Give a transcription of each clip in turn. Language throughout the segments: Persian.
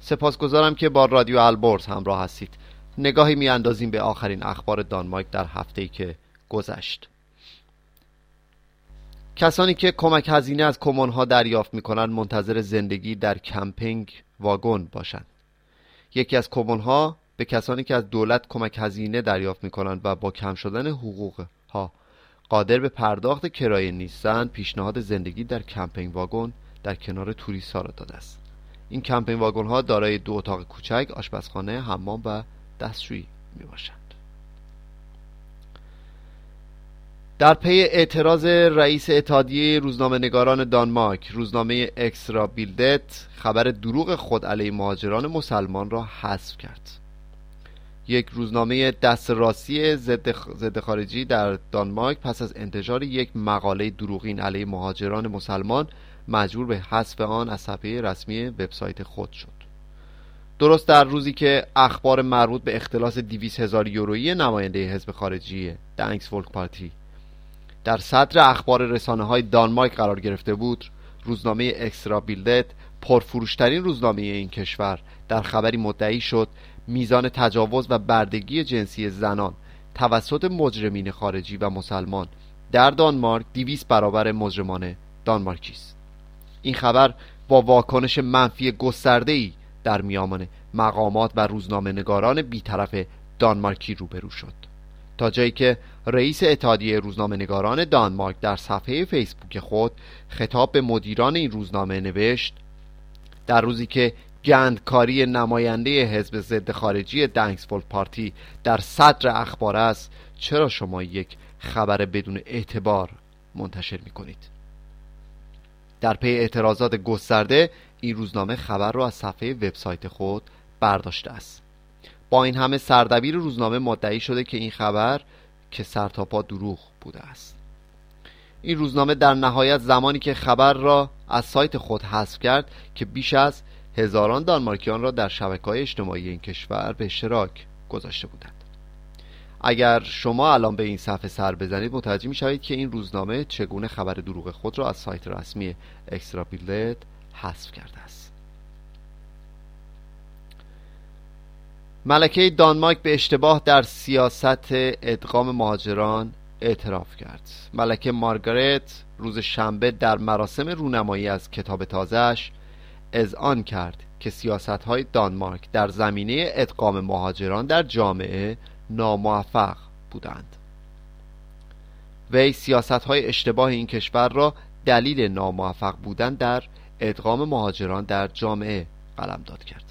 سپاسگزارم که با رادیو البرز همراه هستید. نگاهی میاندازیم به آخرین اخبار دانمارک در هفته‌ای که گذشت. کسانی که کمک هزینه از kommune ها دریافت می‌کنند منتظر زندگی در campingvogn باشند. یکی از kommune ها به کسانی که از دولت کمک هزینه دریافت می‌کنند و با کم شدن حقوق ها قادر به پرداخت کرایه نیستند پیشنهاد زندگی در campingvogn در کنار توریست ها را داده است. این campingvogn ها دارای دو اتاق کوچک آشپزخانه حمام و دستشویی می باشند در پی اعتراض رئیس اتحادیه روزنامه نگاران دانمارک روزنامه Ekstra Bladet خبر دروغ خود علیه مهاجران مسلمان را حذف کرد. یک روزنامه دست راستی ضد خارجی در دانمارک پس از انتشار یک مقاله دروغین علیه مهاجران مسلمان مجبور به حذف آن از صفحه رسمی وبسایت خود شد. درست در روزی که اخبار مربوط به اختلاس 200 هزار یورویی نماینده حزب خارجی دنگس فولک پارتی در صدر اخبار رسانه های دانمارک قرار گرفته بود روزنامه اکسترا بیلدت پرفروشترین روزنامه این کشور در خبری مدعی شد میزان تجاوز و بردگی جنسی زنان توسط مجرمین خارجی و مسلمان در دانمارک دیویس برابر مجرمان دانمارکی است. این خبر با واکنش منفی ای در میان مقامات و روزنامه نگاران بیطرف دانمارکی روبرو شد. تا جایی که رئیس اتحادیه روزنامه نگاران دانمارک در صفحه فیسبوک خود خطاب به مدیران این روزنامه نوشت در روزی که گندکاری نماینده حزب ضد خارجی دنگسفولد پارتی در صدر اخبار است چرا شما یک خبر بدون اعتبار منتشر می کنید در پی اعتراضات گسترده این روزنامه خبر را از صفحه وبسایت خود برداشته است. با این همه سردبیر روزنامه مدعی شده که این خبر که سرتاپا دروغ بوده است. این روزنامه در نهایت زمانی که خبر را از سایت خود حذف کرد که بیش از هزاران دانمارکیان را در شبکه های اجتماعی این کشور به اشتراک گذاشته بودند. اگر شما الان به این صفحه سر بزنید متوجه می شوید که این روزنامه چگونه خبر دروغ خود را از سایت رسمی اکسترا حذف کرده است. ملکه دانمارک به اشتباه در سیاست ادغام مهاجران اعتراف کرد. ملکه مارگارت روز شنبه در مراسم رونمایی از کتاب تازهش آن کرد که سیاست های دانمارک در زمینه ادغام مهاجران در جامعه ناموفق بودند. وی سیاست های اشتباه این کشور را دلیل ناموفق بودن در ادغام مهاجران در جامعه قلمداد کرد.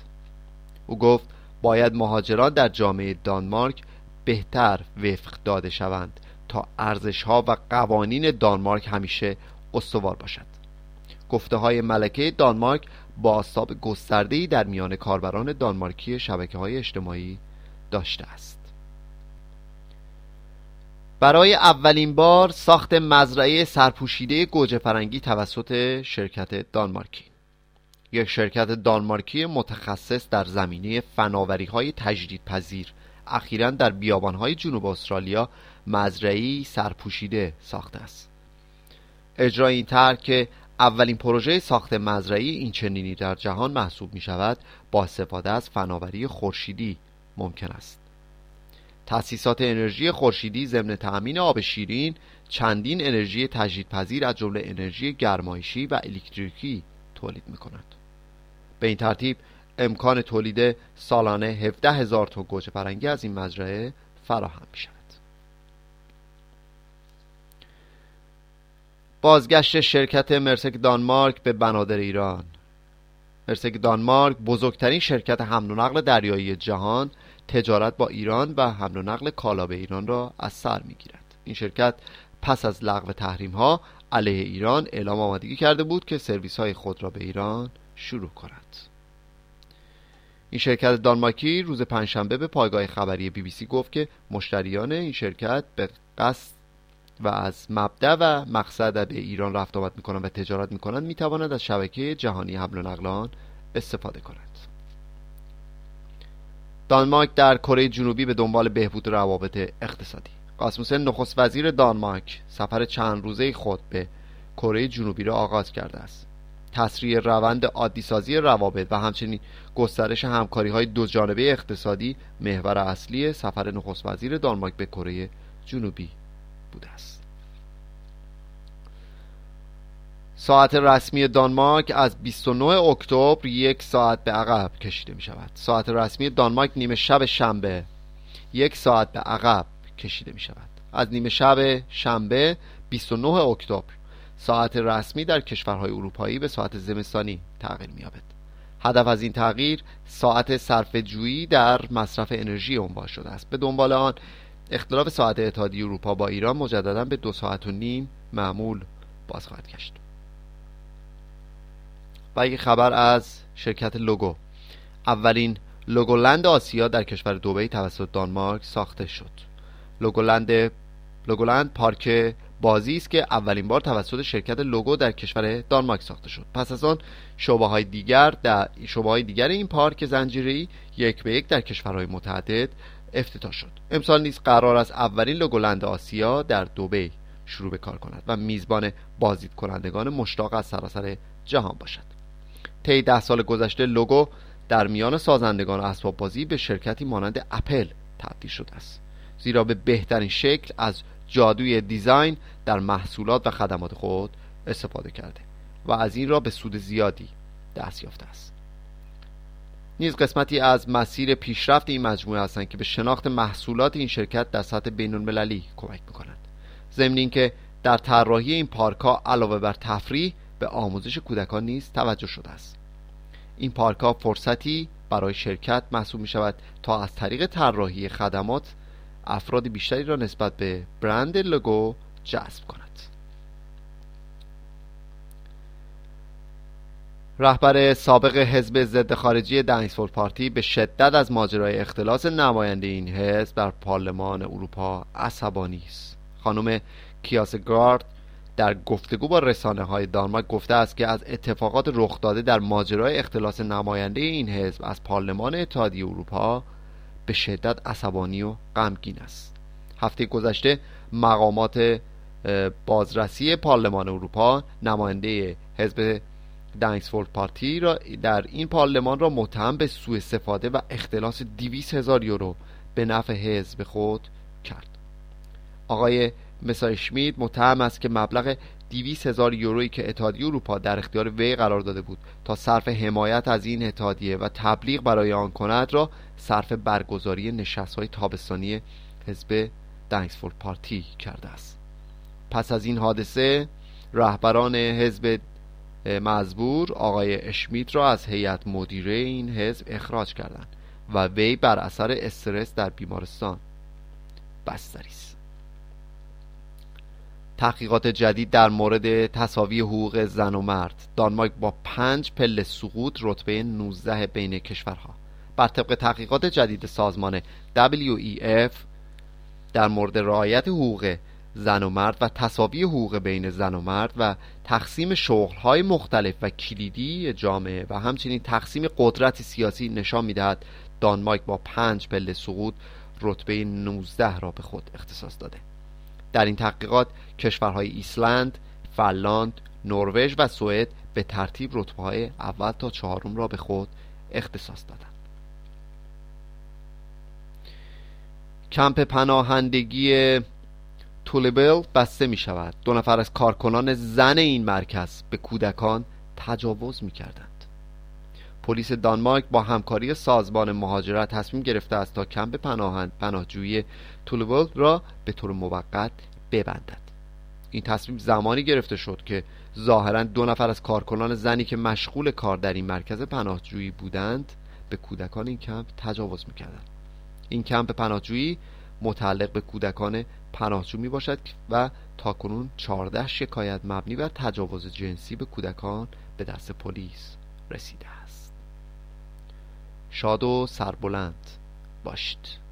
او گفت باید مهاجران در جامعه دانمارک بهتر وفق داده شوند تا ارزش ها و قوانین دانمارک همیشه استوار باشد. گفته های ملکه دانمارک با آستاب گسترده‌ای در میان کاربران دانمارکی شبکه های اجتماعی داشته است. برای اولین بار ساخت مزرعه سرپوشیده گوجه فرنگی توسط شرکت دانمارکی. یک شرکت دانمارکی متخصص در زمینه فناوری های تجدید پذیر اخیرا در بیابان های جنوب استرالیا مزرعی سرپوشیده ساخته است. اجرای این طرح که اولین پروژه ساخت مزرعی این چنینی در جهان محسوب می شود با استفاده از فناوری خورشیدی ممکن است. تأسیسات انرژی خورشیدی ضمن تأمین آب شیرین چندین انرژی تجدیدپذیر از جمله انرژی گرمایشی و الکتریکی تولید می کند به این ترتیب امکان تولید سالانه 17 هزار تن گوجه فرنگی از این مزرعه فراهم می شود بازگشت شرکت مرسک دانمارک به بنادر ایران. مرسک دانمارک بزرگترین شرکت حمل و نقل دریایی جهان تجارت با ایران و حمل و نقل کالا به ایران را از سر می‌گیرد. این شرکت پس از لغو تحریم ها علیه ایران اعلام آمادگی کرده بود که سرویس های خود را به ایران شروع کند. این شرکت دانمارکی روز پنجشنبه به پایگاه خبری بی بی سی گفت که مشتریان این شرکت به قصد و از مبدع و مقصد به ایران رفت آمد می‌کنند و تجارت می‌کنند می‌تواند از شبکه جهانی حمل و نقلان استفاده کند. دانمارک در کره جنوبی به دنبال بهبود روابط اقتصادی. قاسموسن نخست وزیر دانمارک سفر چند روزه خود به کره جنوبی را آغاز کرده است. تسریع روند عادیسازی روابط و همچنین گسترش همکاری های دو جانبه اقتصادی محور اصلی سفر نخست وزیر دانمارک به کره جنوبی بوده است. ساعت رسمی دانمارک از 29 اکتبر یک ساعت به عقب کشیده می شود ساعت رسمی دانمارک نیمه شب شنبه یک ساعت به عقب کشیده می شود از نیمه شب شنبه 29 اکتبر ساعت رسمی در کشورهای اروپایی به ساعت زمستانی تغییر می‌یابد. هدف از این تغییر ساعت صرف جویی در مصرف انرژی عنوان شده است. به دنبال آن اختلاف ساعت اتحادیه اروپا با ایران مجددا به دو ساعت و نیم معمول باز خواهد گشت. یک خبر از شرکت لوگو. اولین لوگولند آسیا در کشور دوبی توسط دانمارک ساخته شد. لوگولند لوگولند پارک بازی است که اولین بار توسط شرکت لوگو در کشور دانمارک ساخته شد. پس از آن شعبه های دیگر در شعبه های دیگر این پارک زنجیری یک به یک در کشورهای متعدد افتتاح شد. امسال نیز قرار است اولین لوگولند آسیا در دوبی شروع به کار کند و میزبان بازدید کنندگان مشتاق از سراسر جهان باشد. طی ده سال گذشته لوگو در میان سازندگان اسباب بازی به شرکتی مانند اپل تبدیل شده است. زیرا به بهترین شکل از جادوی دیزاین در محصولات و خدمات خود استفاده کرده و از این را به سود زیادی دست یافته است. نیز قسمتی از مسیر پیشرفت این مجموعه هستند که به شناخت محصولات این شرکت در سطح بین المللی کمک می‌کنند. ضمن اینکه در طراحی این پارک ها علاوه بر تفریح به آموزش کودکان نیز توجه شده است. این پارک ها فرصتی برای شرکت محسوب می شود تا از طریق طراحی خدمات افراد بیشتری را نسبت به برند لوگو جذب کند. رهبر سابق حزب ضد خارجی دنیسفورد پارتی به شدت از ماجرای اختلاس نماینده این حزب در پارلمان اروپا عصبانی است. خانم کیاسگارد در گفتگو با رسانه های دانمارک گفته است که از اتفاقات رخ داده در ماجرای اختلاس نماینده این حزب از پارلمان اتحادیه اروپا به شدت عصبانی و غمگین است. هفته گذشته مقامات بازرسی پارلمان اروپا نماینده حزب دنگسفورد پارتی را در این پارلمان را متهم به سوء استفاده و اختلاس 200 هزار یورو به نفع حزب خود کرد. آقای مسای شمید متهم است که مبلغ 200 هزار یورویی که اتحادیه اروپا در اختیار وی قرار داده بود تا صرف حمایت از این اتحادیه و تبلیغ برای آن کند را صرف برگزاری نشست های تابستانی حزب دنگسفورد پارتی کرده است. پس از این حادثه رهبران حزب مزبور آقای اشمیت را از هیئت مدیره این حزب اخراج کردند و وی بر اثر استرس در بیمارستان بستری است. تحقیقات جدید در مورد تصاوی حقوق زن و مرد. دانمارک با پنج پله سقوط رتبه 19 بین کشورها. بر طبق تحقیقات جدید سازمان WEF در مورد رعایت حقوق زن و مرد و تصاوی حقوق بین زن و مرد و تقسیم شغلهای مختلف و کلیدی جامعه و همچنین تقسیم قدرت سیاسی نشان می‌دهد دانمارک با پنج پله سقوط رتبه 19 را به خود اختصاص داده. در این تحقیقات کشورهای ایسلند، فنلاند، نروژ و سوئد به ترتیب رتبه های اول تا چهارم را به خود اختصاص دادند. کمپ پناهندگی تولیبل بسته می شود دو نفر از کارکنان زن این مرکز به کودکان تجاوز می کردند پلیس دانمارک با همکاری سازمان مهاجرت تصمیم گرفته است تا کمپ پناهجویی تولیبل را به طور موقت ببندد. این تصمیم زمانی گرفته شد که ظاهرا دو نفر از کارکنان زنی که مشغول کار در این مرکز پناهجویی بودند به کودکان این کمپ تجاوز می‌کردند. این کمپ پناهجویی متعلق به کودکان پناهجو می باشد و تاکنون 14 شکایت مبنی بر تجاوز جنسی به کودکان به دست پلیس رسیده است. شاد و سربلند باشید.